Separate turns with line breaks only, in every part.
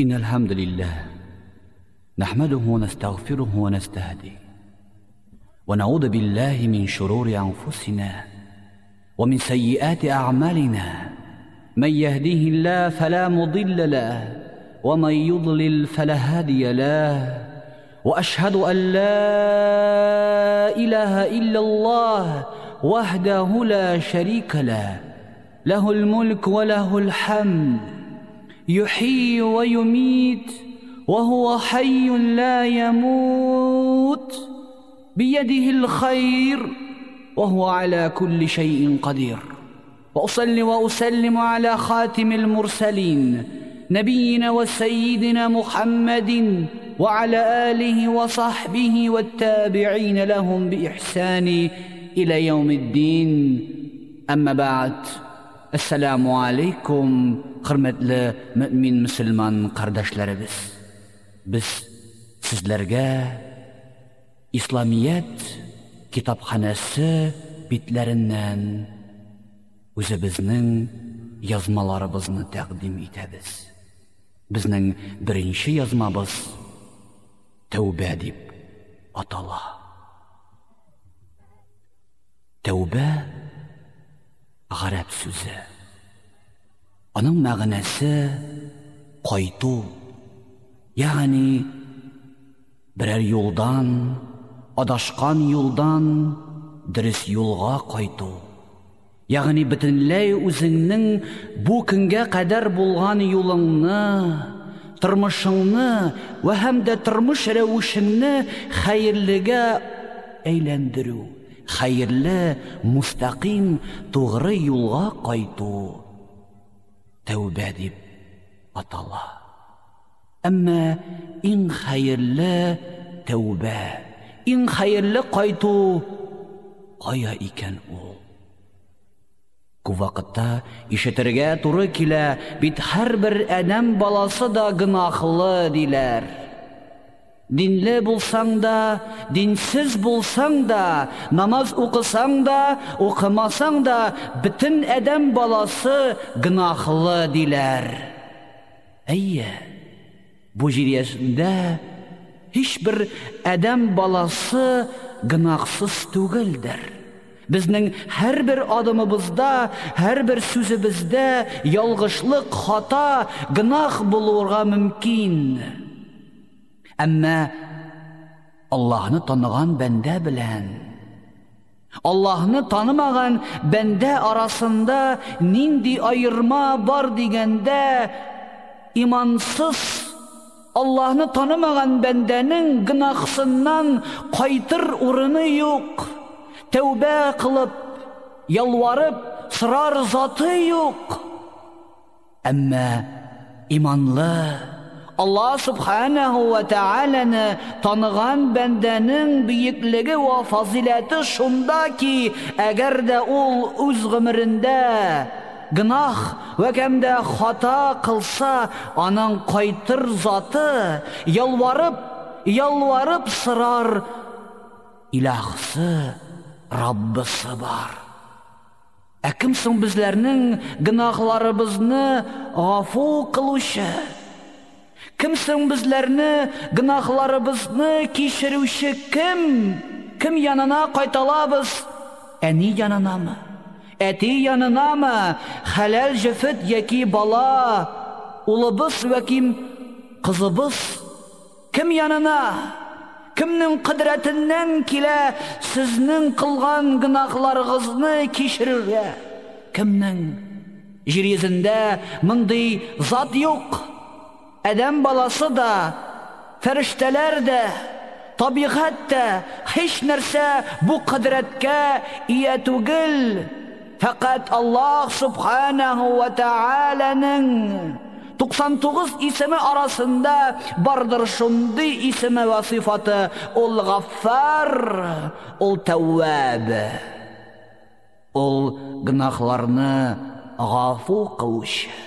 إن الحمد لله نحمده ونستغفره ونستهديه ونعوذ بالله من شرور أنفسنا ومن سيئات أعمالنا من يهديه الله فلا مضل له ومن يضلل فلا هادي له وأشهد أن لا إله إلا الله وحده لا شريك له له الملك وله الحمد يحيي ويميت وهو حي لا يموت بيده الخير وهو على كل شيء قدير. وأصلي وأسلم على خاتم المرسلين نبينا وسيدنا محمد وعلى آله وصحبه والتابعين لهم بإحسان إلى يوم الدين. أما بعد assalomu alaykum hurmatli mo'min musulmon qardoshlarimiz biz sizlarga islomiyat kitobxonasi bitlaridan o'zimizning yozmalarimizni taqdim etamiz bizning birinchi yozmamiz tavba deb ataladi tavba g'arab so'zi uning ma'nasi qaytu ya'ni biror yo'ldan adashgan yo'ldan durust yo'lga qaytu ya'ni butunlay o'zingning bu kunga qadar bo'lgan yo'lingni turmushingni va hamda turmush ravishingni xayrliga aylantiruv xayrli mustaqim to'g'ri yo'lga qaytu tavba deb atala ammo eng xayrli tavba eng xayrli qaytuv qoya ekan u күп вакытта ишетергә туры килә бит һәрбер адәм баласы да гынахлы диләр deylar dinli bo'lsang da dinsiz bo'lsang da namoz o'qisang da o'qimasang da butun odam bolasi gunohli deylar ayya bu jiriyasida hech bir odam bolasi gunohsiz tugildir bizning har bir odimimizda har bir so'zimizda yolg'ishlik xato gunoh bo'lurga mumkin Әмма Аллаһны таныган бәндә белән Аллаһны танымаган бәндә арасында нинди айырма бар дигәндә имансыз Аллаһны танымаган бәндәнең гынахсыннан кайтыр урыны юк. Тәүбә кылып, ялварып, сырар заты юк. Әмма иманлы Алла субханаһу ва тааляны таныган бәндәнең бөеклеге ва фазилаты шунда ки, әгәр дә ул үз гомерендә гынах ва кемдә хата кылса, аның кайтыр заты ялварып, ялварып сырар илахсы, Раббысы бар. Ә кем соң безләрнең гынахларыбызны гафу кылучы? Кім соң біздерні гынахларыбызны кешіруші кім? Кім янына қайталабыз? Әни янынамы? Әти янынамы? Хәләл жефет яки бала? Улыбыз вәким қызыбыз? Кім янына? Кімнің қыдыратыннан келе сізнің қылған гынахларығызны кешіруге? Кімнің? Жер мындай зат yok. Әдәм баласы да, фәрештәләр дә, табиғат та һич нәрсә бу ҡөҙрәткә ия түгел. Фәҡәт Аллаһ Субханаһу ва Тәғәләнең 99 исеме арасында бардыр шундый исеме ва сифаты. Ул Гаффар, ул Тәвваб. Ул гынахларны гафу кылучы.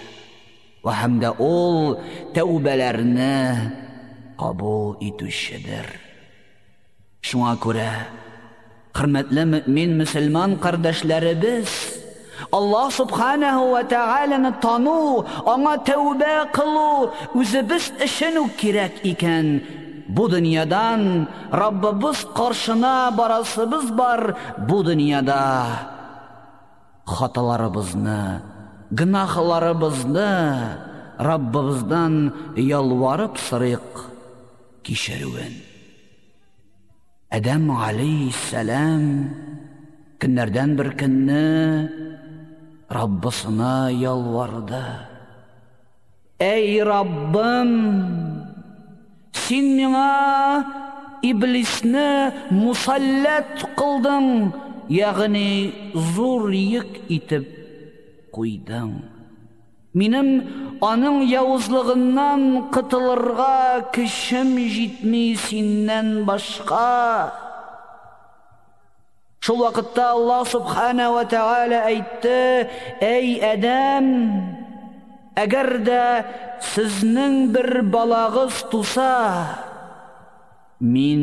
va hamda ol tavbalarni qabul etuvchidir shunga ko'ra hurmatli mo'min musulmon qardoshlari biz alloh subhanahu va taolani tanu ona tavba qilu o'zi biz ishinu kerak ekan. Bu dunyadan Rabbimiz qarşına barasımız bar bu dünyada xatalarımızı гынахларыбызны Раббыбыздан ялварып сырык кичерүен. Адам алейхиссалам көннәрдән бер көнне Раббысына ялварды. Эй Раббым, син миңа иблисне мусаллат кылдың, ягъни зур йөк куйдың. Минем аның явызлыгыннан кытылырга кешем җитми синнән башка. Шул вакытта Аллаһ субхана ва тааля әйтте: "Эй Адам, әгәр дә сезнең бер балагыз туса, мин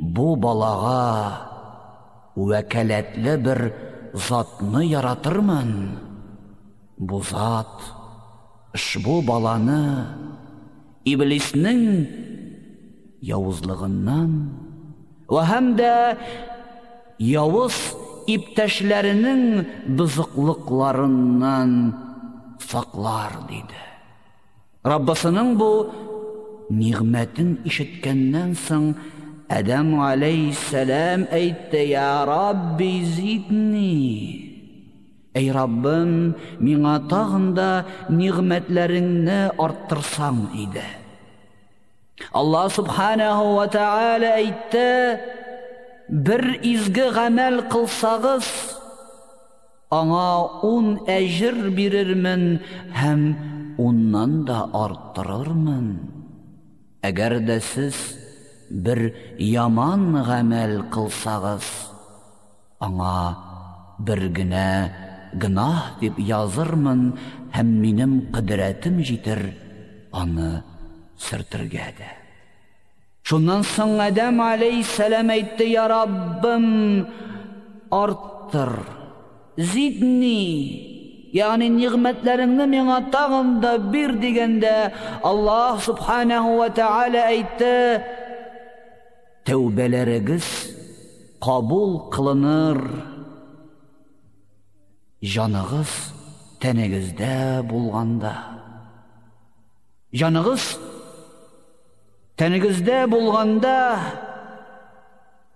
бу балага вәкаләтле бер затны яратырмын. Бу зат ушбу баланы иблиснең явызлыгыннан ва һәм дә явыз иптәшләренең бызыклыкларыннан саклар диде. Раббысының бу нигъмәтен ишеткәннән соң Адам алейхиссалам әйтте: "Я Рабби, зидни!" Эй Раббым, миңа тагын да нигъмәтләреңне арттырсаң иде. Аллаһ субханаһу ва тааля әйтте: бір изгі ғәмәл қылсағыз, аңа ун әжір берермін, һәм уннан да арттырырмын. Әгәр дә сіз бір яман ғәмәл қылсағыз, аңа бір генә гынах дип язырмын, һәм минем ҡөҙрәтем җитер аны сөртөргә дә. Шуннан соң Адам алейхиссалам әйтте: "Я Раббым, арттыр, зидни" Ягъни нигъмәтләреңне миңа тагын да бир дигәндә, Аллаһ субханаһу ва тааля әйтте: "Тәүбәләрегез кабул кылыныр. Җаныгыз тәнегездә булганда. Җаныгыз Тәнегездә булганда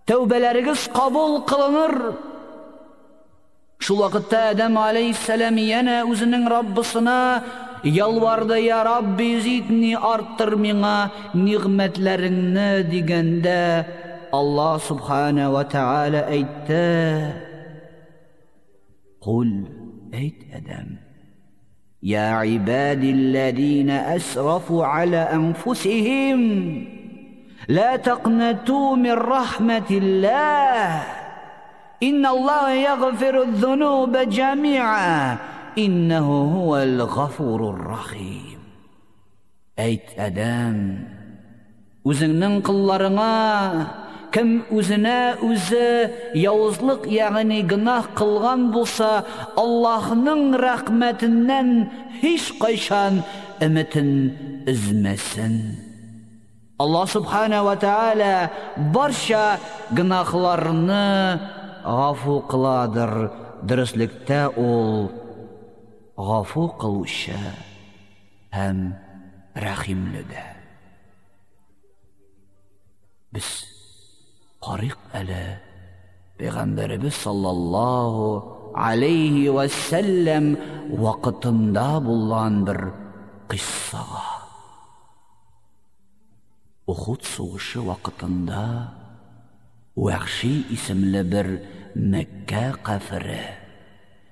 тәүбәләрегез кабул кылыныр. Шул вакытта Адам алейхиссалам яна үзенең Раббысына ялварды, "Я Рабби, зидни арттыр миңа нигъмәтләреңне" дигәндә, Аллаһ субхана ва тааля әйтте: قل أيت أدم. يا عباد الذين أسرفوا على أنفسهم لا تقنطوا من رحمة الله. إن الله يغفر الذنوب جميعا. إنه هو الغفور الرحيم. أيت أدم o'zingning qillaringga кім өзіне өзі яузлық яғни гынах қылған болса аллахның рахметінен еш қайшан үмітін үзмесін. Алла субхана ва тағала барша гынахларны ғафу қыладыр. Дұрыслікте ол ғафу қылушы һәм рәхимлі де біз Қариқ әлі Пейғамбарыбыз саллаллаху алейхи вассалам вақытында болған бір қиссаға Ухуд сугышы вақытында Уәхши исемле бір Мәккә кафире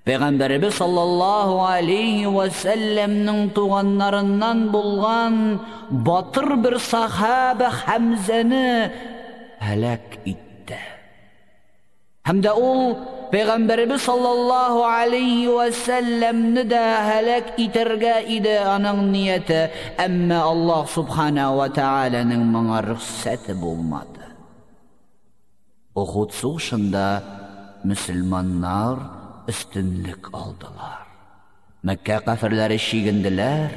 Пейғамбарыбыз саллаллаху алейхи вассаламның туғаннарынан болған батыр бір сахаба Хамзаны һәлак итте. Ул Пәйгамбәрбез саллаллаһу алейхи ва салламны да һәлак итәргә иде аның нияте, әмма Аллаһ субхана ва тааляның моңа рөхсәте булмады. Ухуд сугышында мөселманнар үстінлік алдылар мәккә кәфірләре шигенделәр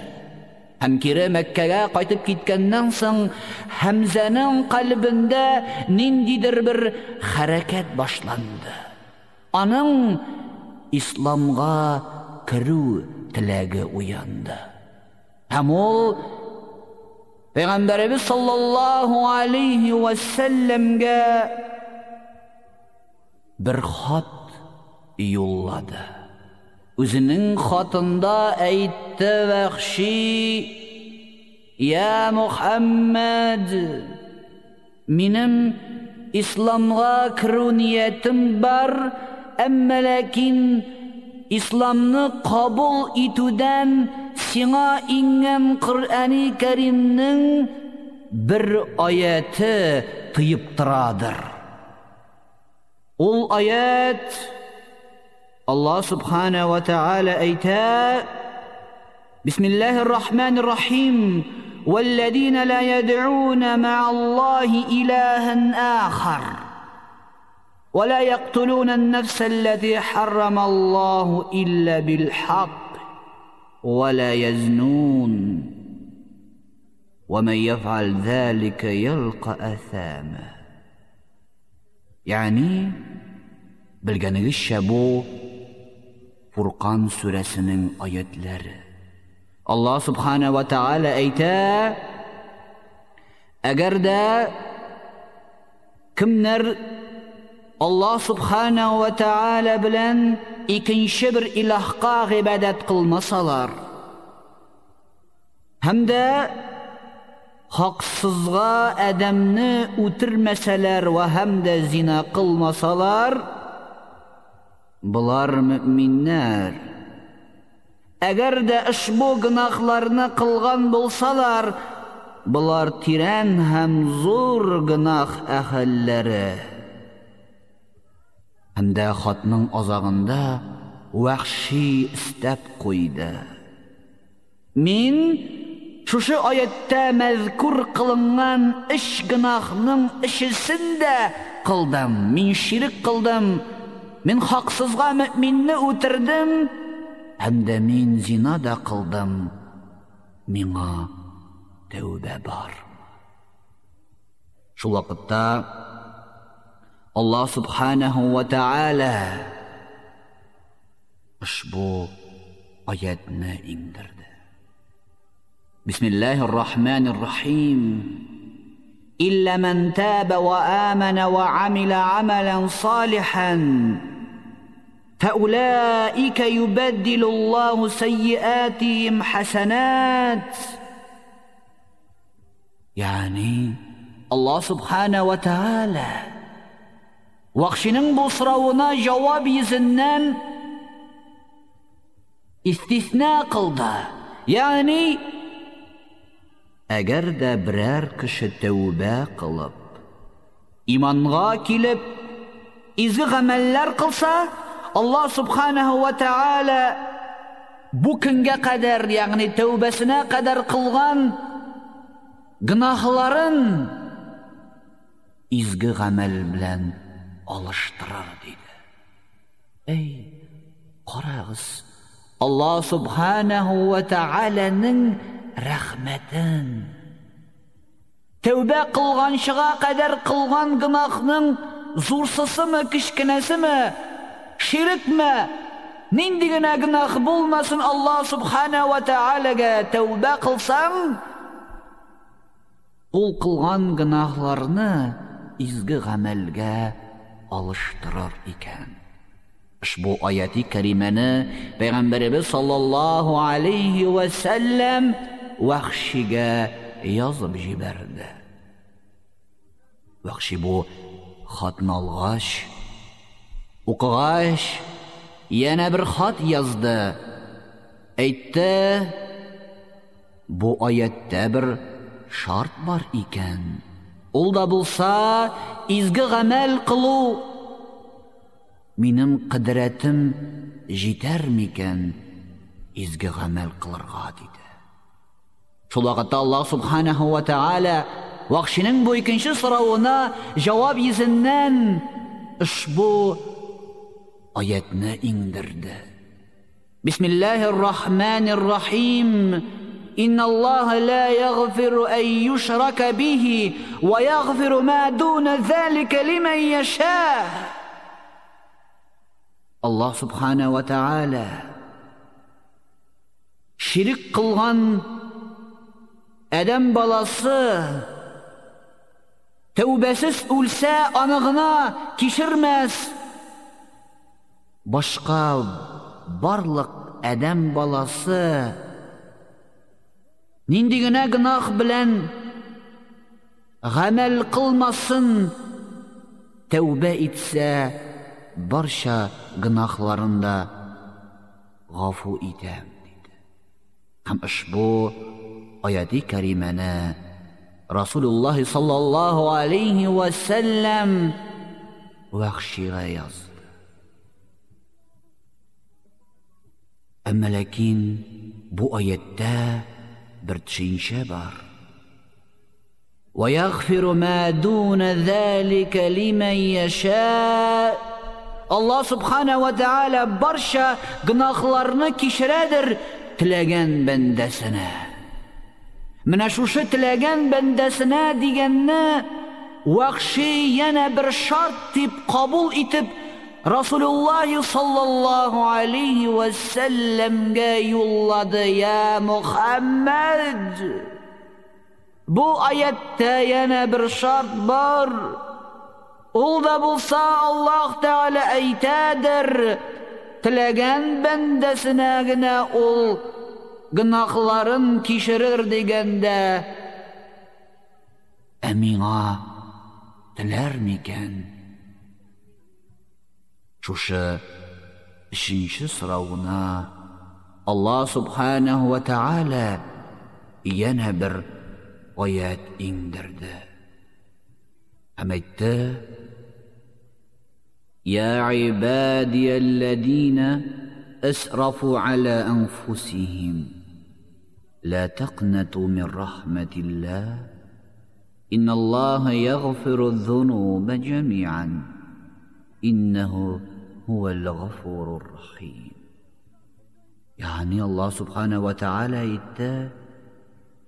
һәм кире мәккәгә кайтып киткәннән соң хәмзәнең калбендә ниндидер бер хәрәкәт башланды аның исламга керү теләге уянды һәм ул Пәйғәмбәребез саллаллаху алейхи вассәләмгә бер хат юллады. Үзенең хатында әйтте вәхши: "Я Мухаммад, минем исламга кирү ниятым бар, әмма ләкин исламны кабул итүдән сиңа ингән Коръани Кәримнең бер аяты тыйып торадыр. Ул аят الله سبحانه وتعالى أيتاء بسم الله الرحمن الرحيم. والذين لا يدعون مع الله إلها آخر. ولا يقتلون النفس التي حرم الله إلا بالحق ولا يزنون. ومن يفعل ذلك يلقى أثاما. يعني بالجنريش شابوه Фуркан сүрәсенең аятләре. Аллаһ Субхана ва Тааля әйтә: Әгәр дә кемнәр Аллаһ Субхана ва Тааля белән икенче бер илаһка гыйбадат кылмасалар һәм дә хаксызга адәмне үтермәсәләр ва һәм дә зина кылмасалар булар мөэминнәр әгәр дә ошбу гынахларны кылган булсалар булар тирән һәм зур гынах әһелләре һәм дә хатның азагында вәхши истәп куйды. Мин шушы аятта мәзкур кылынган эш гынахның эшесен дә кылдым. Мин ширик кылдым. men haqsizga mo'minni o'tirdim hamda men zinoda qildim menga tavba bor shu vaqtda alloh subhanahu va taala ushbu oyatni indirdi bismillahi rohmanir rohim إلا من تاب وآمن وعمل عملا صالحا فأولئك يبدل الله سيئاتهم حسنات. يعني الله سبحانه وتعالى وخشنن بصرونا جواب يزنن استثناء قلدا يعني agar da biror kishi tavba qilib iymonga kelib ezig amallar qilsa Allah subhanahu wa taala bu kinga qadar, ya'ni tavbasına qadar qilgan gunohlarin izgi amal bilan alishtirar dedi. Ey qarag'iz, Allah subhanahu va taolaning rahmatin Tövbe kılgan şığa kadar kılgan günahının zursası mı, kişkinesi mi, ширікме нинди генә гынах булмасын алла субхана ва тағалаға тәубә қылсаң ул қылған гынахларны изге ғәмәлгә алыштырыр икән ошбу аяти кәримәне пәйғәмбәребез саллаллаху алейхи вәсәлләм вәхшигә язып җибәрде вәхши бу хатны алгач укыгач yana bir xat yozdi. Aytdi bu oyatda bir shart bor ekan. Ул да булса, изге гамәл кылу минем кыдрәтем җитәр микән изге гамәл кылырга диде. Шул вакытта Аллаһ Субханаһу ва Тааля вакшының бу икенче соравына җавап oyatni indirdi. Bismillahirrahmanirrahim. Inna Allah la الله an يغفر bihi يشرك به ma ما دون ذلك yasha. Allah الله سبحانه ta'ala شرك قلغان adam balası tövbesiz ölse anığına kişirmez. Башқа барлық әдәм баласы нинди генә гынах белән ғәмәл қылмасын тәубә итсә барша гынахларында ғафу итәм һәм ошбу аяти кәримәне Расулуллаһи саллаллаһу алейхи ва саллям вахшига язды. Әмма ләкин бу аятта бер төшенчә бар. ويغفر ما دون ذلك لمن يشاء الله سبحانه وتعالى برشا гынахларны кичерәдер теләгән бәндәсенә менә шушы теләгән бәндәсенә дигәнне вахши янә бер шарт дип кабул итеп Расулуллаһи саллаллаһу алейхи ва салламга юллады я Мухаммад Бу аятта янә бер шарт бар Ул да булса Аллаһ Тәгалә әйтәдер теләгән бәндәсенә генә ул гынахларын кишерер дигәндә ә миңа теләр микән шушы өченче сорауына алла субханаһу ва тааля янә бер аят иңдерде һәм әйтте يا عبادي الذين اسرفوا على انفسهم لا تقنطوا من رحمه الله ان الله يغفر الذنوب جميعا انه هو الغفور الرحيم يعني الله سبحانه وتعالى يتا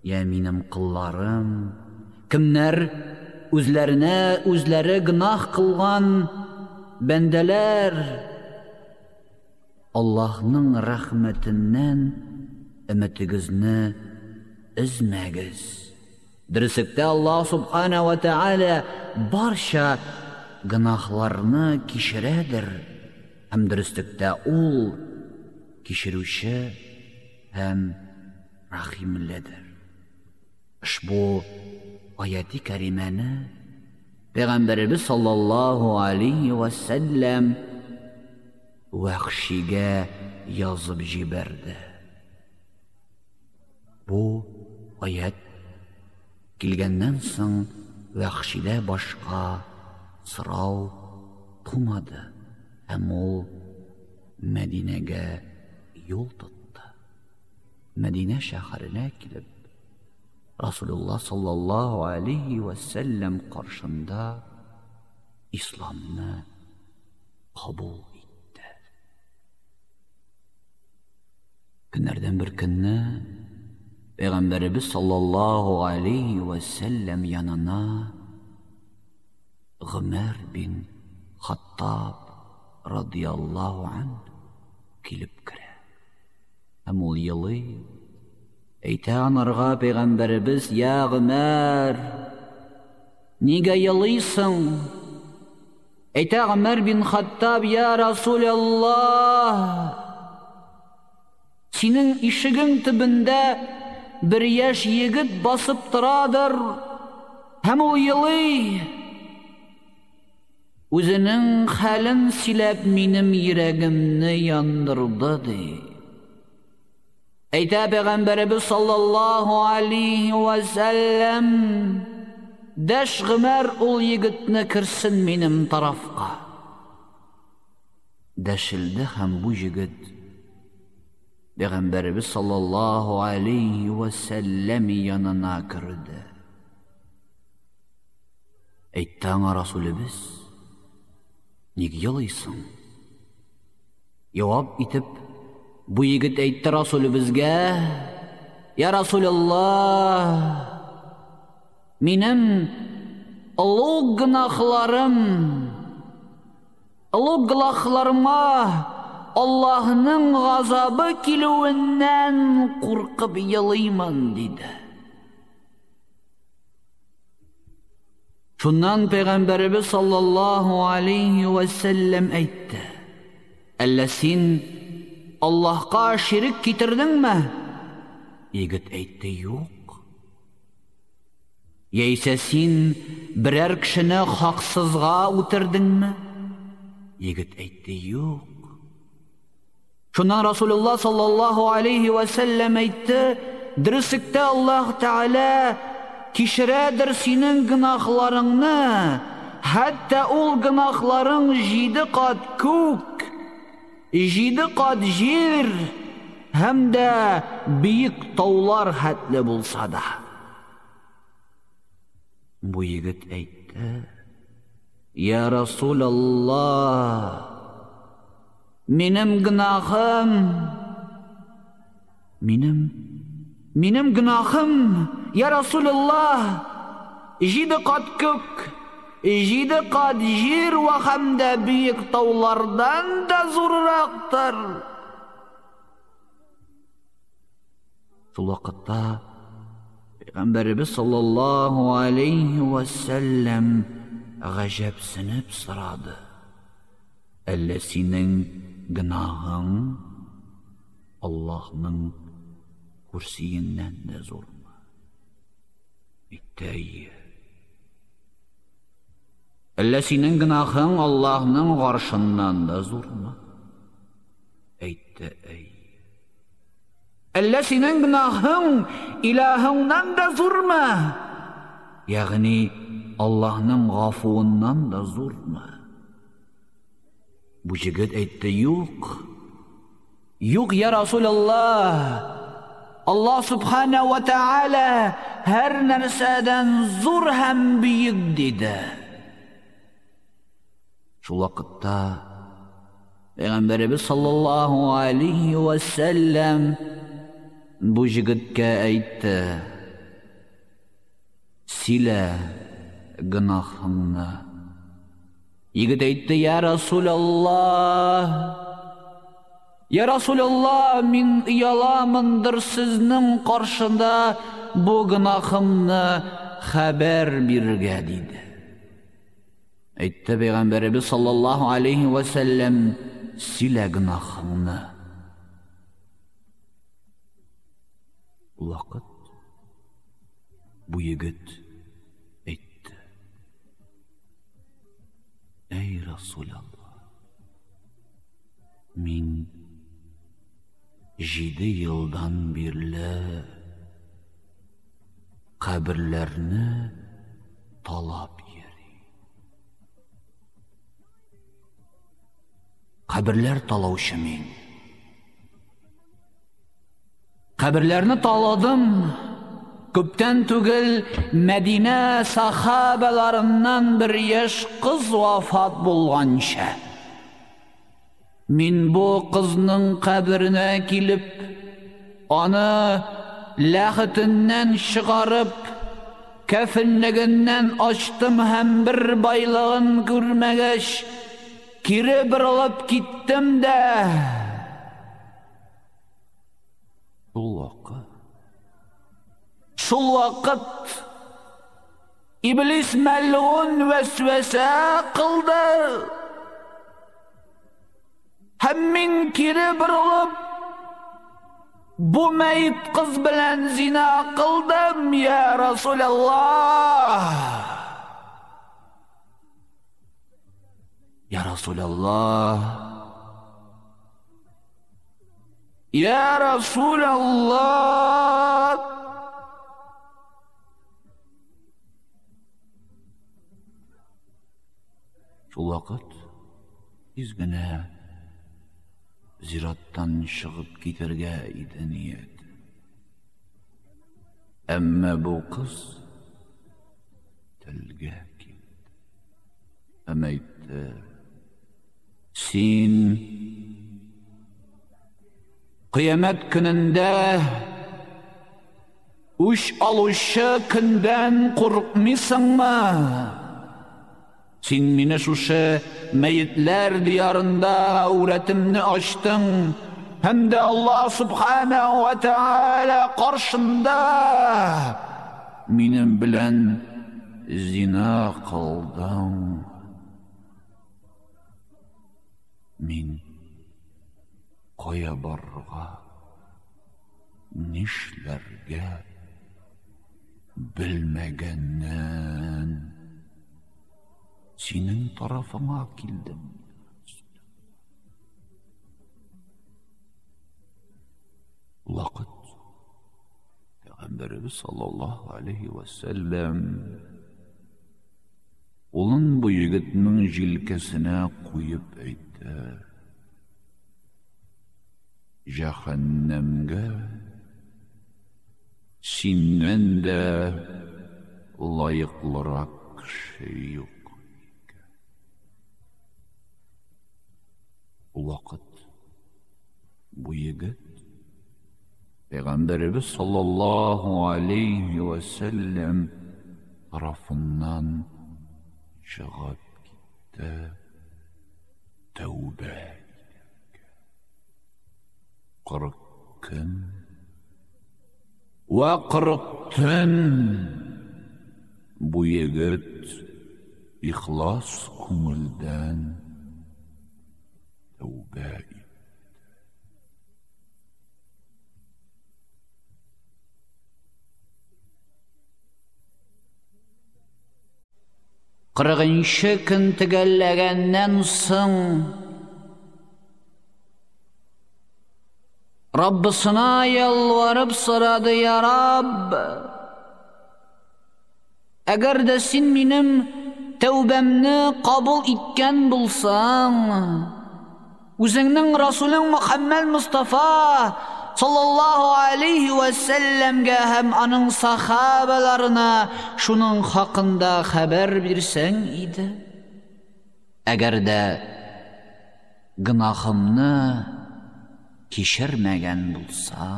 يا من قلارم كم نر үзләренә үзләре гынах кылган бәндәләр Аллаһның рәхмәтеннән өмитегезне измәгез. Дөресектә Аллаһ субхана ва тааля барша гынахларны кичерәдер. Һәм дөрестлектә ул кичерүче һәм рахимледер. Ушбу аяти кәримәне Пәйғәмбәребез саллаллаһу алейхи ва саллям вахшигә язып җибәрде. Бу аят килгәннән соң вахшидә башка сорау тумады. Һәм ул Мәдинәгә юл тотты. Мәдинә шәһәренә килеп Расулуллах саллаллаху алейхи ва саллям каршында исламны кабул итте. Көннәрдән бер көнне Пәйгамбәрбез саллаллаху алейхи ва саллям янына Гумар бин Хаттаб радияллаху ан килеп керә. Һәм ул елый Әйтә анарға пейғамбәребез, «Я Ғүмәр, нигә йылыйсың?» Әйтә Ғүмәр бин Хаттаб, «Я Расул Аллах, синең ишегең төбендә бер яшь егет басып торадыр, һәм ул. Үзенең хәлен сөйләп минем йөрәгемне яндырды» ди. Әйтә пәйғәмбәребез саллаллаһу алейхи ва саллям Дәш Гомәр ул егетне кирсен минем тарафка. Дәшилде һәм бу егет Пәйғәмбәребез саллаллаһу алейхи ва саллям янына кирде. Әйтте аңа Расулыбыз, ник ялыйсың? Jawab итеп, бу егет әйтте Расулыбызга: "Я Расулуллах, минем улуг гынахларым, улуг гынахларыма Аллаһның газабы килүеннән куркып елыймын", диде. Шуннан Пәйгамбәрбез саллаллаһу алейхи ва саллям әйтте: "Әллә син Аллаһка ширик китердеңме?" Егет әйтте: "Юк." Яисә син берәр кешене хаксызга үтердеңме? Егет әйтте: "Юк." Шуннан Расулуллаһ саллаллаһу алейхи ва саллям әйтте: "Дөреслектә Аллаһ Таала кишерәдер синең гынахларыңны, хәтта ул гынахларың җиде кат күк, җиде кат җир һәм дә бийек таулар хәтле булса да. Бу егет "Я Расулаллах, минем гынахым, минем Минем гынахым, я Расулуллах, җиде кат күк, җиде кат җир ва һәм дә бийек таулардан да зуррактыр. Шул вакытта Пәйгамбәрбез саллаллаһу алейхи ва саллям гаҗәпсенеп сорады. Әллә синең гынахың Аллаһның күрсиеннән дә зурмы? Иттәй. Әллә синең гынахың Аллаһның гаршыннан да зурмы? Әйтте, әй. Әллә синең гынахың Илаһыңнан да зурмы? Ягъни Аллаһның гафуыннан да зурмы? Бу җегет әйтте, юк. Юк, я Расулаллах. Allah subhanahu va taala her narsadan zur ham buyuk dedi. Shu vaqtda Peygamberimiz sallallahu aleyhi ve sellem bu yigitga aytdi: "Sila gunohingni." Yigit aytdi: "Ya Resulallah. Я Расулаллах, мин яламындыр сезнең каршында бу гынахымны хәбәр бирергә диде. Әйтте Пәйгамбәрбез саллаллаһу алейхи ва саллям, силә гынахыңны. Вакыт бу егет әйтте. Әй Расулаллах, мин җиде елдан бирле каберләрне талап йөри. Каберләр талаучы мин. Каберләрне таладым. Күптән түгел Мәдинә сахабаларыннан бер яшь кыз вафат булганча. Мин бу кызның каберенә килеп, аны ләхетеннән чыгарып, кәфенлегеннән ачтым һәм бер байлыгын күрмәгәч, кире борылып киттем дә. Шул вакыт Шул вакыт Иблис мәлгун вәсвәсә кылды. Һәм мин кире борылып, бу мәйт кыз белән зина кылдым, я Расулаллах. Я Расулаллах. Я Расулаллах. Шул вакыт изгенә зираттан шығып кетерге иде ниет. Әммә бу кыз телгә килде. Әм әйтте: "Син Қиямет күнінде үш алушы күнден қорықмайсың Син мине шушы мәйетләр диярында әүрәтемне ачтың, һәм дә Аллаһ Субханаһу ва Тааля каршында минем белән зина кылдың. Мин кая барырга, нишләргә белмәгәннән синең тарафыңа килдем. Вакыт Пәйгамбәрбез саллаллаһу алейхи ва саллям улын бу егетнең җилкәсенә куеп әйтте. Җәһәннәмгә синнән дә лайыклырак кеше юк. Вакыт бу егет Пәйгамбәрбез саллаллаһу алейхи ва саллям тарафыннан чыгып китте. Тәүбә. Кырык көн ва кырык төн бу егет ихлас күңелдән أوبائي Qırğınşı kün tügəlləgəndən soң Rabbisına yalvarıb sıradı ya Rabb Əgər də sin minim tövbəmni qabul itken bulsan Үзеңнең Расулың Мөхәммәд Мустафа саллаллаһу алейхи ва салламга һәм аның сахабаларына шуның хакында хәбәр бирсәң иде. Әгәр дә гынахымны кишермәгән булса,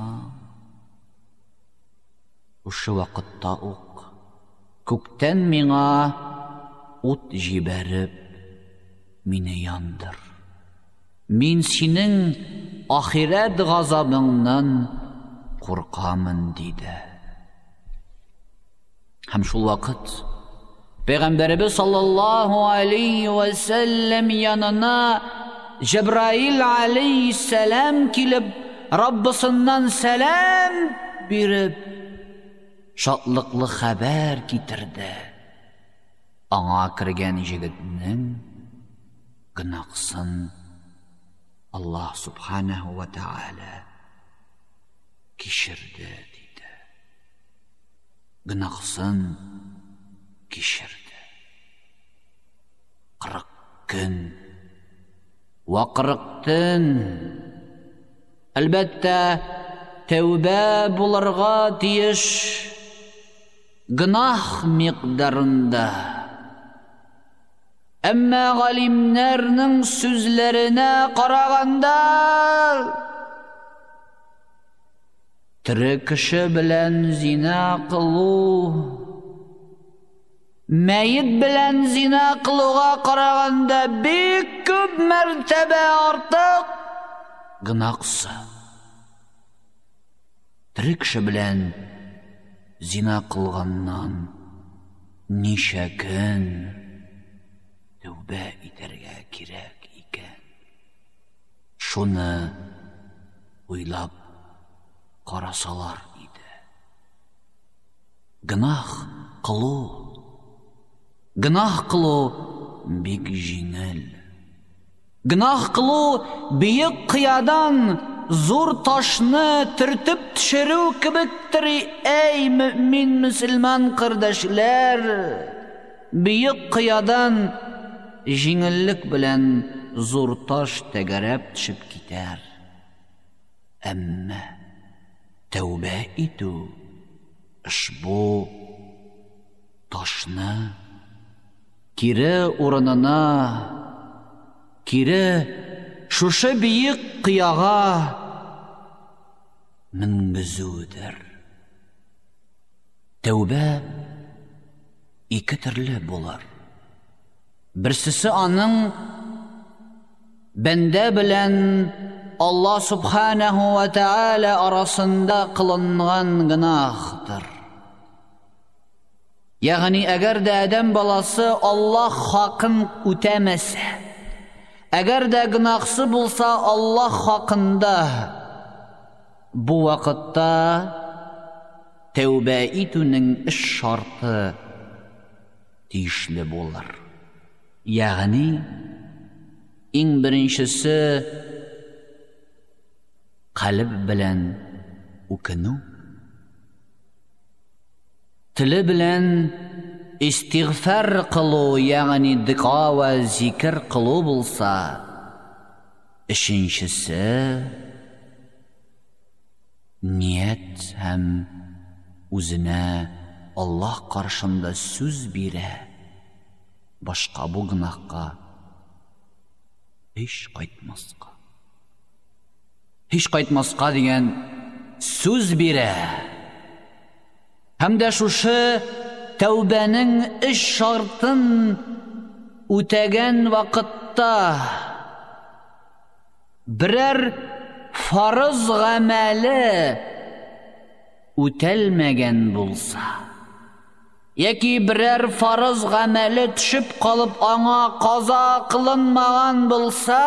ошо вакытта ук күктән миңа ут җибәреп мине яндыр. Мин синең ахирәт газабыңнан куркамын диде. Һәм шул вакыт Пәйгамбәрбез саллаллаһу алейхи ва саллям янына Җибраил алейхиссалам килеп, Раббысыннан сәлам биреп, шатлыклы хәбәр китерде. Аңа кергән җегетнең гынаксын Allah subhanahu wa ta'ala kişirdi dedi. Gınaqsın kişirdi. Qırıq gün va тәүбә булырга тиеш гынах миқдарында. Әммә галимнәрнең сүзләренә караганда Тире кеше белән зина кылу Мәйет белән зина кылуга караганда бик күп мәртәбә артык гынаксы. Тире кеше белән зина кылганнан ничә көн тәүбә итәргә кирәк икән. Шуны уйлап карасалар иде. Гынах кылу, гынах кылу бик җиңел. Гынах кылу бийек кыядан зур ташны төртеп төшерү кебектер, эй мөмин мөселман кардәшләр. Бийек кыядан жеңіллік білән зур таш тәгәрәп төшеп китәр. Әммә тәүбә итү ошбу ташны кире урынына кире шушы биек кыяга мінгізудір тәубә ике түрлі болар бірсісі аның бәндә белән Алла субханаху ва тааля арасында қылынған гынахтыр Ягъни әгәр дә адәм баласы Аллаһ хакын үтәмәсә, әгәр дә гынахсы булса Аллаһ хакында бу вакытта тәүбә итүнең эш шарты тиешле булыр. Ягъни иң беренчесе калб белән үкенү тілі білән истигъфар қылу яғни диқа ва зикір қылу болса үшіншісі ниет һәм үзенә аллаһ қаршында сүз бирә башқа бұл гөнаһка һич қайтмасқа һич қайтмасқа деген сүз бирә. Һәм дә шушы тәүбәнең эш шартын үтәгән вакытта берәр фарыз гамәле үтәлмәгән булса. Яки берәр фарыз гамәле төшеп калып аңа каза кылынмаган булса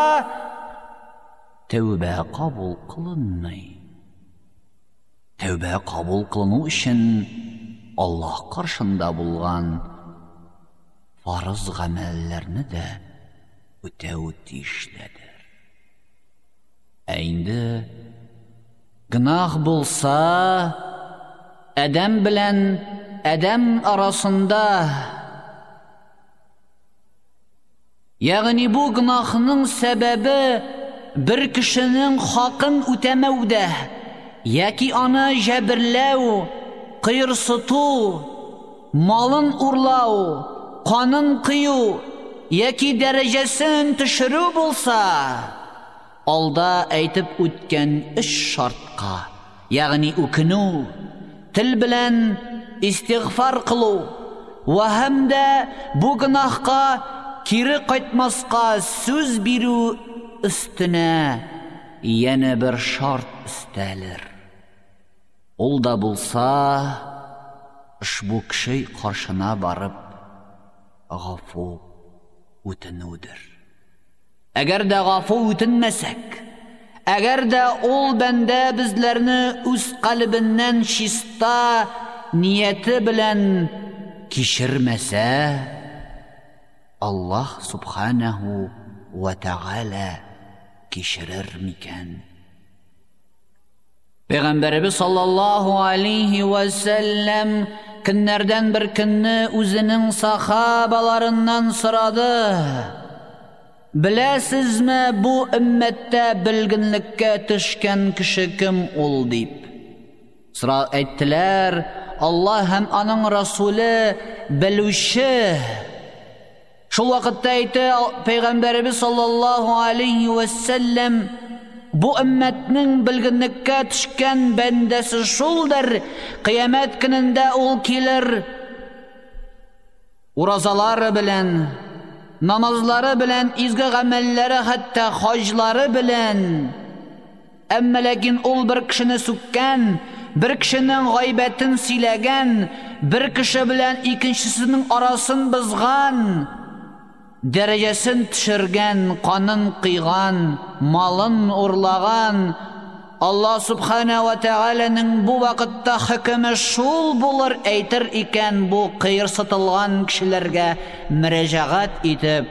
тәүбә кабул кылынмый тәүбә кабул кылыну өчен Аллаһ каршында булган фарыз гамәлләрне дә үтәү тиешледер. Ә инде гынах булса, адәм белән адәм арасында Ягъни бу гынахның сәбәбе бер кешенең хакын үтәмәүдә яки аны жәбірләү қиырсыту малын урлау қанын қию яки дәрежесін түшіру болса алда әйтіп өткен үш шартқа яғни үкіну тіл білән истиғфар қылу уа һәмдә бу гөнаһка кире кайтмасқа сүз бирү өстенә яңа бер шарт өстәлер Ул да булса, ошбу кеше каршына барып гафу үтенүдер. Әгәр дә гафу үтенмәсәк, әгәр дә ул бәндә безләрне үз калбыннан чиста нияте белән кишермәсә, Аллаһ субханаһу ва тааля кишерер микән? Пәйғәмбәребез саллаллаху алейхи ва саллям көннәрдән бер көнне үзенең сахабаларыннан сорады. Беләсезме бу өммәттә белгенлеккә төшкән кеше кем ул дип? Сора әйттеләр, Аллаһ һәм аның Расулы белүче. Шул вакытта әйтте Пәйғәмбәребез саллаллаху алейхи ва саллям Бу өммәтнең белгенлеккә төшкән бәндәсе шулдыр. Кыямәт көнендә ул килер. Уразалары белән, намазлары белән, изге гамәлләре, хәтта хаҗлары белән. Әмма ләкин ул бер кешене сүккән, бер кешенең гайбәтен сөйләгән, бер кеше белән икенчесенең арасын бызган. дәрәҗәсен төшергән, қанын қиған, малын урлаған, Алла субхана ва тағаланың бу вакытта хөкеме шул булыр әйтер икән бу кыйырсытылган кешеләргә мөрәҗәгать итеп,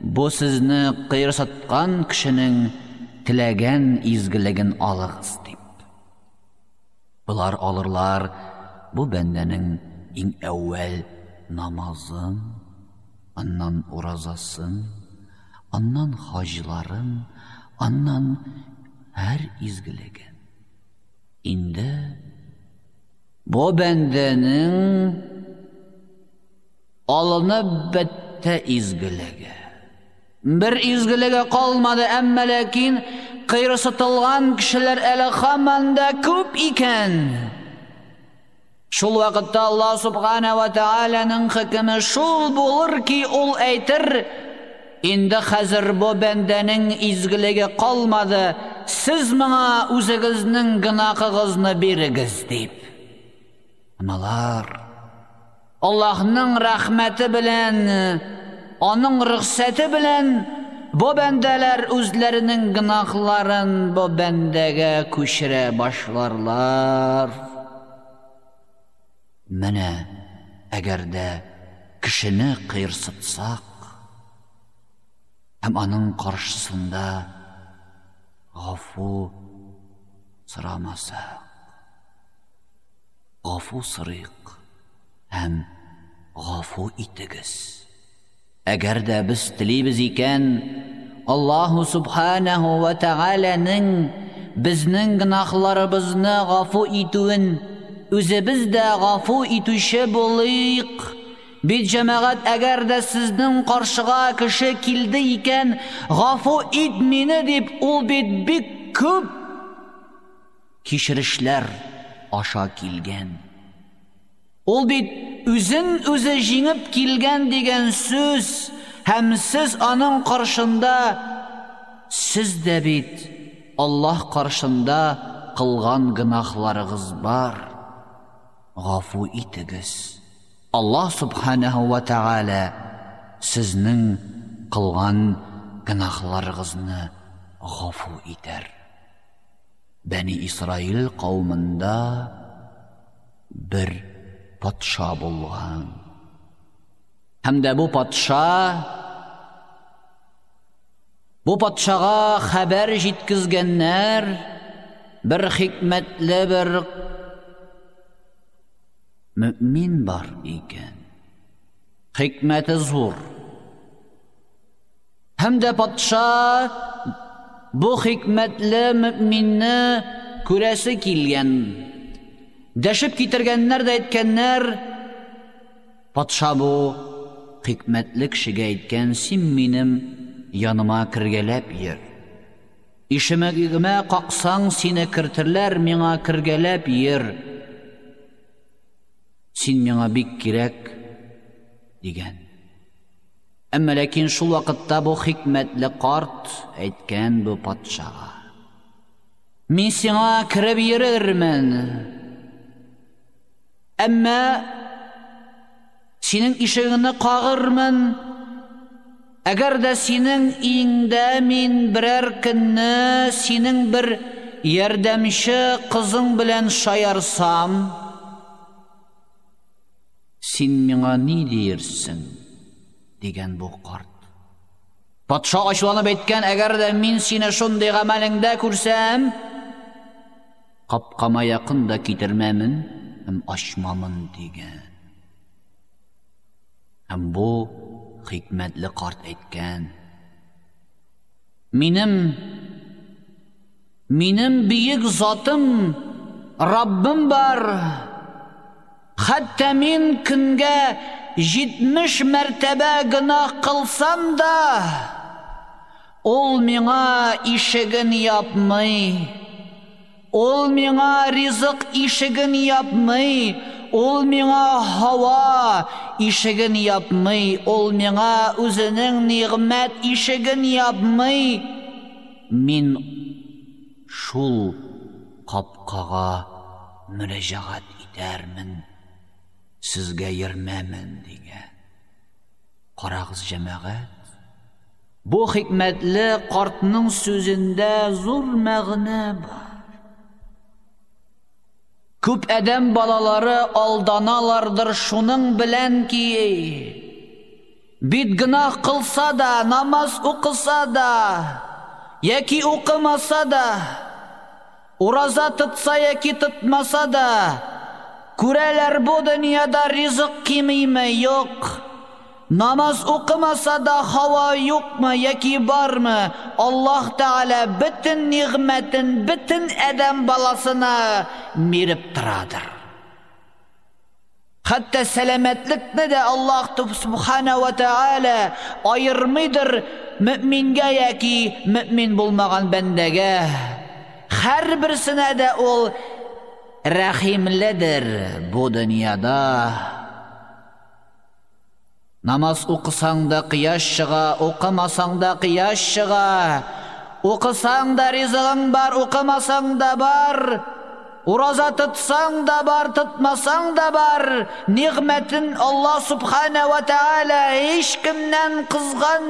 бу сезне кыйырсыткан кешенең теләгән изгелеген алыгыз Bunlar olurlar bu bendenin in evvel namazın, annan urazasın, annan hacların, annan her izgilegen. İnde bu bendenin alını bette izgilege. Bir izgilege kalmadı emmelekin әмма ләкин кыйрсытылган кешеләр әле һаман да күп икән. Шул вакытта Аллаһ субхана ва тааляның хөкеме шул булыр ки, ул әйтер: "Инде хәзер бу бәндәнең изгелеге калмады, сез моңа үзегезнең гынахыгызны бирегез" дип. Аналар Аллаһның рәхмәте белән, аның рөхсәте белән бу бәндәләр үзләренең гынахларын бу бәндәгә күчерә башларлар. Менә әгәр дә кешене кыйрсытсак, һәм аның каршысында гафу сорамасак, гафу сырыйк һәм гафу итегез. Әгәр дә без телибез икән, Аллаһу субханаһу ва тааляның безнең гынахларыбызны гафу итүен, үзебез дә гафу итүче булыйк. Бит җәмәгать әгәр сезнең каршыга кеше килде икән, гафу ит мине дип, ул бит бик күп аша килгән. Ул бит үзен үзе җиңеп килгән дигән сүз, һәм сез аның каршында сез дә бит Аллаһ каршында кылган гынахларыгыз бар. Гафу итегез. Аллаһ субханаһу ва тааля сезнең кылган гынахларыгызны гафу итәр. Бәни Исраил кавмында бер патша булган. Һәм дә бу патша бу патшага хәбәр җиткезгәннәр бер хикмәтле бер мөмин бар икән. Хикмәте зур. Һәм дә патша бу хикмәтле мөминне күрәсе килгән. Дәшеп китергәннәр дә әйткәннәр, патша бу хикмәтле кешегә әйткән, син минем яныма кергәләп йөр. Ишемәгемә ҡаҡсаң, сине кертерләр, миңа кергәләп йөр. Син миңа бик кирәк дигән. Әммә ләкин шул вакытта бу хикмәтле ҡарт әйткән бу патшаға. Мин сиңа кирәп йөрөрмен. Әммә синең ишегеңне кагырмын. Әгәр дә синең иңдә мин берәр көнне синең бер ярдәмче кызың белән шаярсам, син миңа ни диерсең? дигән бу карт. Патша ачуланып әйткән, әгәр дә мин сине шундый гамәлеңдә күрсәм, капкама якын да китермәмен һәм ашмамын дигән. Һәм бу хикмәтле карт әйткән. Минем минем биек затым Раббым бар. Хәтта мин көнгә 70 мәртәбә гынах кылсам да, ул миңа ишеген япмый. Ул миңа ризык ишеген япмый, ул миңа һава ишеген япмый, ул миңа үзенең нигъмәт ишеген япмый. Мин шул капкага мөрәҗәгать итәрмен, сезгә йөрмәмен дигән. Карагыз җәмәгать. Бу хикмәтле картның сүзендә зур мәгънә бар. Күп әдәм балалары алданалардыр шуның белән ки бит гынах кылса да, намаз укыса да, яки укымаса да, ураза тотса яки тотмаса да, күрәләр бу дөньяда ризык кимейме, юк. Намаз укымаса да хава юкмы яки бармы? Аллаһ Таала бөтен нигъмәтен бөтен адам баласына миреп торадыр. Хәтта сәламәтлекне дә Аллаһ Субхана ва Таала айырмыйдыр. мөмингә яки мөмин булмаган бәндәгә һәрберсенә дә ул рәхимледер бу дөньяда намаз укысаң да қияш шыға укымасаң да қияш шыға укысаң да ризығың бар укымасаң да бар Ураза тотсаң да бар, тотмасаң да бар, ниғмәтін Аллах Субхана ва Таала һеч кемнән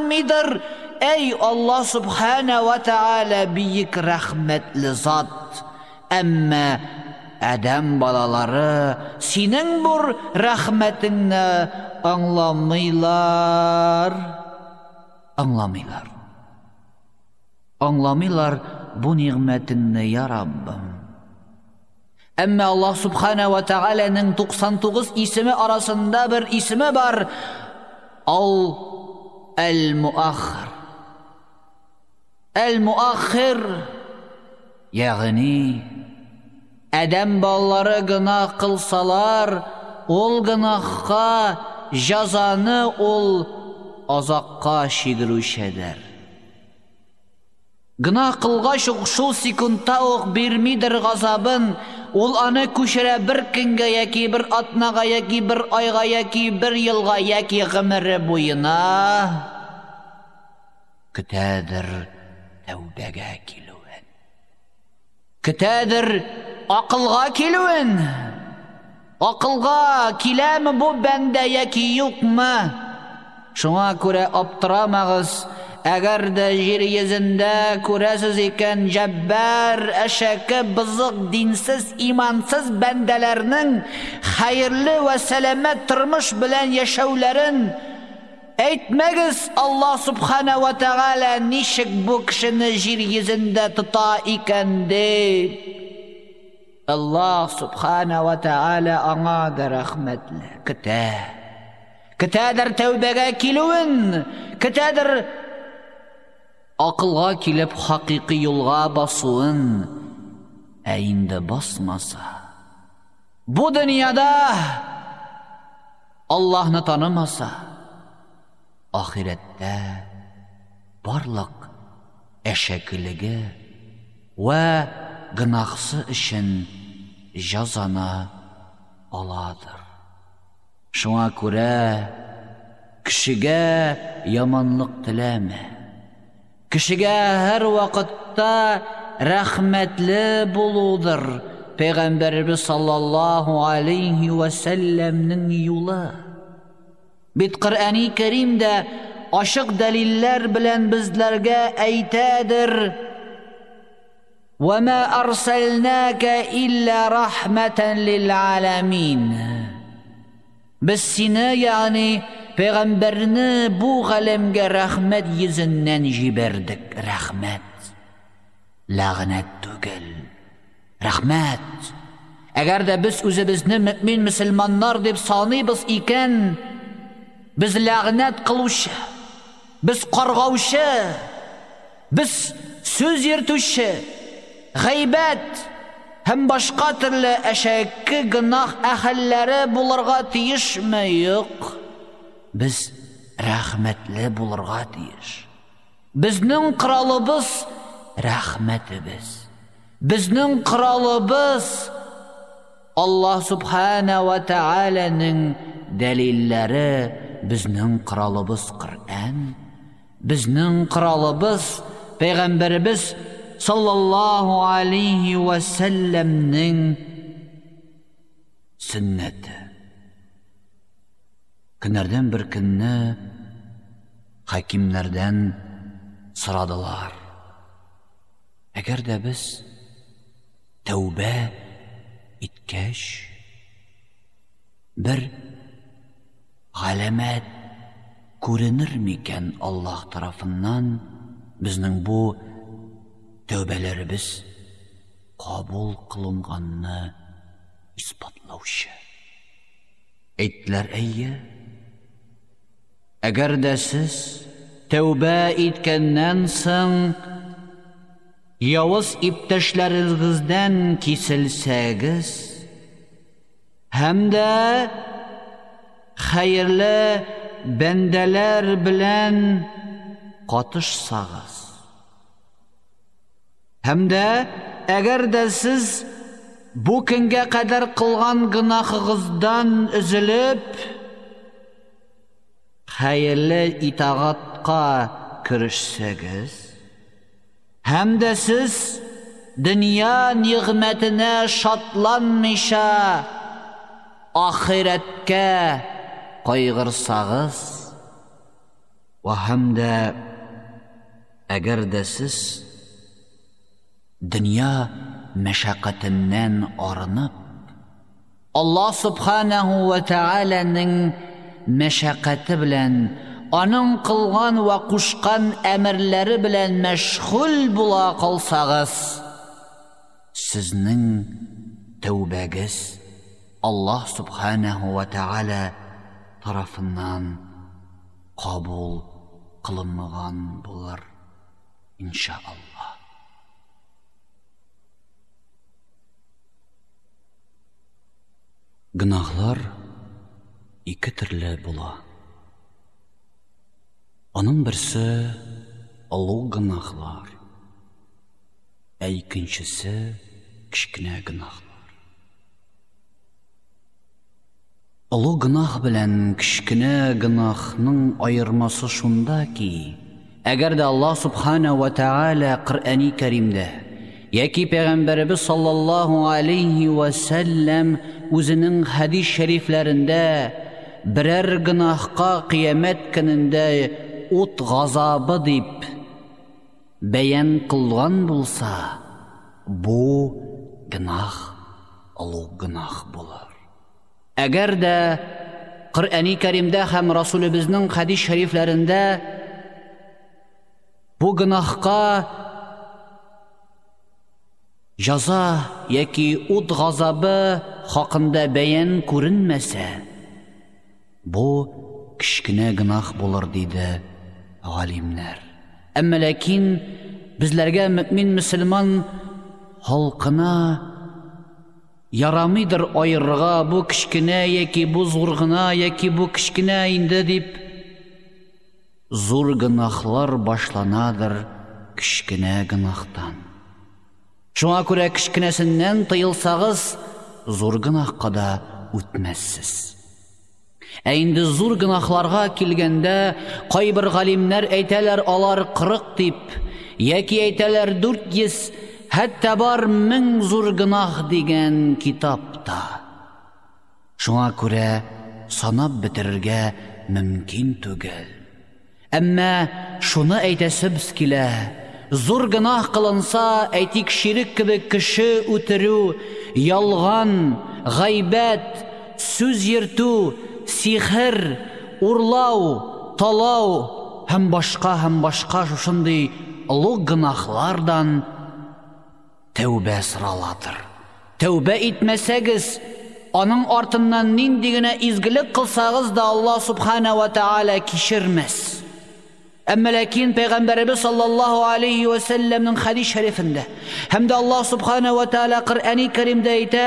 мидыр. Эй Аллах Субхана ва Таала бийек рәхмәтле зат. Әмма Адам балалары синең бур рәхмәтеңне аңламыйлар. Аңламыйлар. Аңламыйлар бу ниғмәтеңне, я Раббым. Әмма Аллах Субхана ва Тағаланың 99 исеме арасында бір исеме бар. Ал әл-муахир. Әл-муахир. Яғни, әдәм баллары гына қылсалар, ол гынахқа жазаны ол азаққа шегірушедер. Гына қылғаш шул секундта ук бирмидер газабын, ул аны күчерә бер көнгә яки бер атнага яки бер айга яки бер елга яки гомере буена көтәдер тәүбәгә килүен көтәдер акылга килүен акылга киләме бу бәндә яки юкмы шуңа күрә аптырамагыз Әгәр дә җир йөзендә күрәсез икән җәббәр, әшәке, бызык, динсез, имансыз бәндәләрнең хәерле вә сәламәт тормыш белән яшәүләрен, әйтмәгез Аллаһ субхана ва тағала ничек бу кешене җир йөзендә тота икән дип. Аллаһ субхана ва тағала аңа да рәхмәтле көтә. Көтәдер тәүбәгә килүен, көтәдер ақылға келіп хақиқи юлға басуын ә басмаса. Бұ дүнияда аллахны танымаса ахирәттә барлық әшәкілігі вә гынақсы үшін жазаны аладыр шуңа күрә кішіге яманлық тіләме кешегә һәр вакытта рәхмәтле булудыр пәйғәмбәребез саллаллаху алейхи вәсәлләмнең юлы бит Коръәни Кәримдә ашык дәлилләр белән безләргә әйтәдер وما أرسلناك إلا رحمة للعالمين بس يعني Peygamberni bu galemge rahmet yüzünden jiberdik. Rahmet. Lağnet tügel. Rahmet. Eğer de biz özübizni mümin müslümanlar deb sanıybız iken, biz lağnet kılışı, biz kargavşı, biz söz yırtışı, гайбәт һәм башка төрле әшәке гынах әһелләре булырга тиешме юк? біз рәхмәтле булырга тиеш безнең кралыбыз рәхмәтебез безнең кралыбыз аллаһ субхана ва тағаланың дәлилләре безнең кралыбыз коръән безнең кралыбыз пәйғәмбәребез саллаллаху алейхи вәсәлләмнең сүннәте Көннәрдән бер көнне хакимнәрдән сорадылар. Әгәр дә без тәүбә иткәч, бер галәмәт күренер микән Аллаһ тарафыннан безнең бу тәүбәләребез кабул кылынганны испатлаучы. Әйтләр әйе, Әгәр дә сез тәүбә иткәннән соң явыз иптәшләрегездән киселсәгез һәм дә хәерле бәндәләр белән катышсагыз һәм дә әгәр дә сез бу көнгә кадәр кылган гынахыгыздан өзелеп хәерле итагатка керешсәгез һәм дә сез дөнья нигъмәтенә шатланмыйша ахирәткә кайгырсагыз ва һәм дә әгәр дә сез дөнья мәшәкатеннән арынып Аллаһ субханаһу ва тааляның мәшәкате белән аның кылган ва кушкан әмерләре белән мәшгуль була калсагыз сезнең тәүбәгез Аллаһ субханаһу ва тааля тарафыннан кабул кылынмаган булыр иншааллах Гынахлар ике төрле була. Аның берсе олуг гынахлар, ә икенчесе кичкенә гынахлар. Олуг гынах белән кичкенә гынахның айырмасы шунда ки, әгәр дә Аллаһ субхана ва тааля Коръани Кәримдә яки пәйгамбәребез саллаллаһу алейхи ва саллям үзенең хадис шәрифләрендә берәр гынахка кыямәт көнендә ут газабы дип бәян кылган булса бу гынах олуг гынах булыр әгәр дә Коръани Кәримдә һәм Расулыбызның хадис шәрифләрендә бу гынахка жаза яки ут газабы хакында бәян күренмәсә бу кичкенә гынах булыр диде галимнәр әмма ләкин безләргә мөмин мөселман халкына ярамыйдыр айырырга бу кичкенә яки бу зур гына яки бу кичкенә инде дип зур гынахлар башланадыр кичкенә гынахтан. Шуңа күрә кичкенәсеннән тыйылсагыз, зур гынахка да үтмәссез. Ә инде зур гынахларга килгәндә, кайбер галимнәр әйтәләр алар 40 дип, яки әйтәләр 400, хәтта бар 1000 зур гынах дигән китапта. Шуңа күрә санап бетерергә мөмкин түгел. Әмма шуны әйтәсебез килә, зур гынах кылынса, әйтик ширик кебек кеше үтерү, ялган, гайбәт, сүз йөртү, сихер, урлау, талау һәм башка һәм башка шушындый олуг гынахлардан тәүбә сораладыр. Тәүбә итмәсәгез, аның артыннан нинди генә изгелек кылсагыз да Аллаһ субхана ва тааля кичермәс. Әмма ләкин Пәйгамбәрбез саллаллаһу алейхи ва салламның хадис шәрифендә һәм дә Аллаһ субхана ва тааля Коръани Кәримдә әйтә: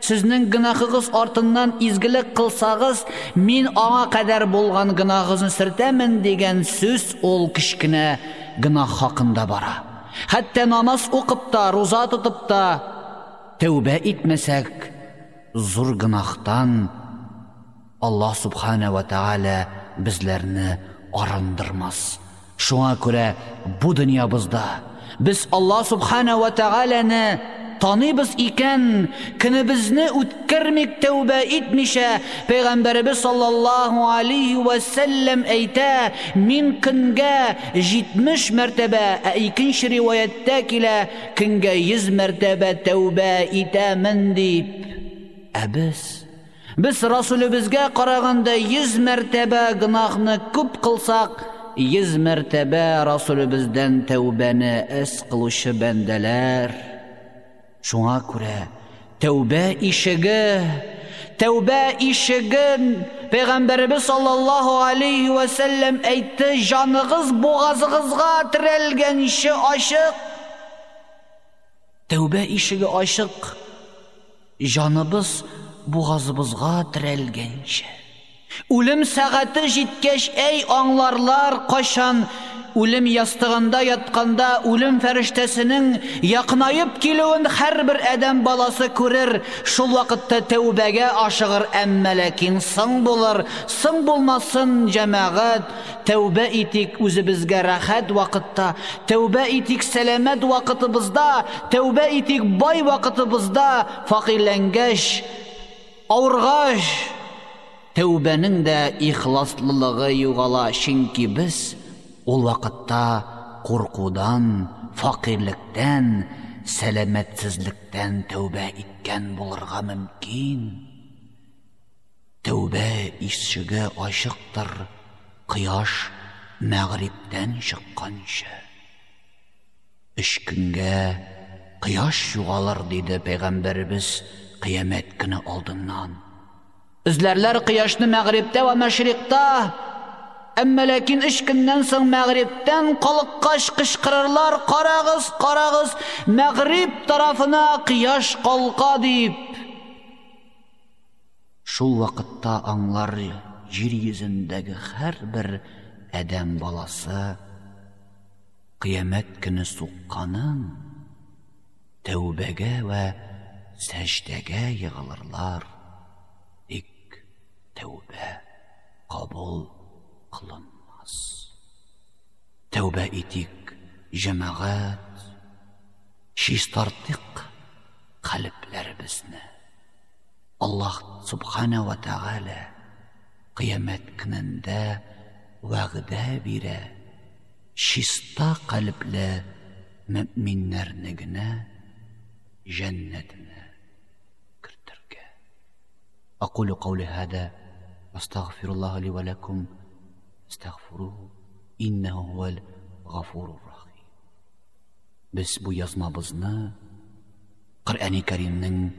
Сезнең гынахыгыз артыннан изгелек кылсагыз, мин аңа кадәр булган гынахыгызны сөртәмен дигән сүз ул кичкенә гынах хакында бара. Хәтта намаз укып та, роза тотып та тәүбә итмәсәк, зур гынахтан Аллаһ субхана ва тааля безләрне арындырмас. Шуңа күрә бу дөньябызда без Аллаһ субхана ва тааляны таныбыз икән, көнебезне үткәрмик тәүбә итмичә, Пәйгамбәрбез саллаллаһу алейхи ва саллям әйтә, мин көнгә 70 мәртәбә, ә икенче риваяттә килә, көнгә 100 мәртәбә тәүбә итәмен дип. Ә Без Расулыбызга караганда 100 мәртәбә гынахны күп кылсак, 100 мәртәбә Расулыбыздан тәүбәне эс кылучы бәндәләр. Шуңа күрә тәүбә ишеге, тәүбә ишеген Пәйгамбәрбез саллаллаһу алейхи ва саллям әйтте, җаныгыз бугазыгызга терәлгәнче ачык. Тәүбә ишеге ачык. Җаныбыз буғазыбызға тірәлгенше. Үлем сәғаты житкәш әй аңларлар қашан? Үлем ястығында ятканда үлем фәрештәсенең якынайып килүен һәрбер адәм баласы күрер шул вакытта тәүбәгә ашыгыр әмма ләкин соң булыр соң булмасын җәмәгать тәүбә итик үзебезгә рәхәт вакытта тәүбә итик сәламәт вакытыбызда тәүбә итик бай вакытыбызда фақирләнгәч авыргач тәүбәнең дә ихласлылыгы югала чөнки без ул вакытта куркудан фақирлектән сәламәтсезлектән тәүбә иткән булырга мөмкин. Тәүбә ишеге ачыктыр кояш мәгъриптән чыкканчы өч көнгә кояш югалыр диде пәйгамбәребез кыямәт көне алдыннан эзләрләр кояшны мәгъриптә ва мәшрикта Әмма ләкин үч көннән соң мәгъриптән калыккач кычкырырлар: "Карагыз, карагыз, мәгъриб тарафына кыяш калка" дип. Шул вакытта аңлар җир йөзендәге һәрбер адәм баласы кыямәт көне сукканын тәүбәгә ва сәҗдәгә егылырлар. Ик тәүбә кабул кылынмас тәүбә итик җәмәгать чистартык калепләребезне аллаһ субхана ва тәгалә кыямәт көнендә вәгъдә бирә мөэминнәрне генә җәннәтенә кертергә أقول قولي هذا واستغفر الله لي ولكم. استغفروه إنه هو الغفور الرحيم. Biz bu yazmabızны Qur'ani Karimning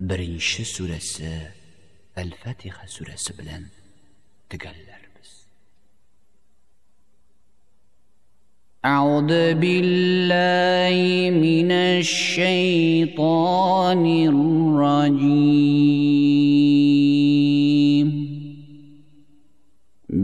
birinchi surasi Al-Fatiha surasi bilan tugallarmiz. أعوذ بالله من الشيطان الرجيم.